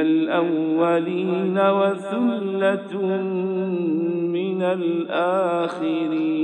الأولين وثلة من الآخرين.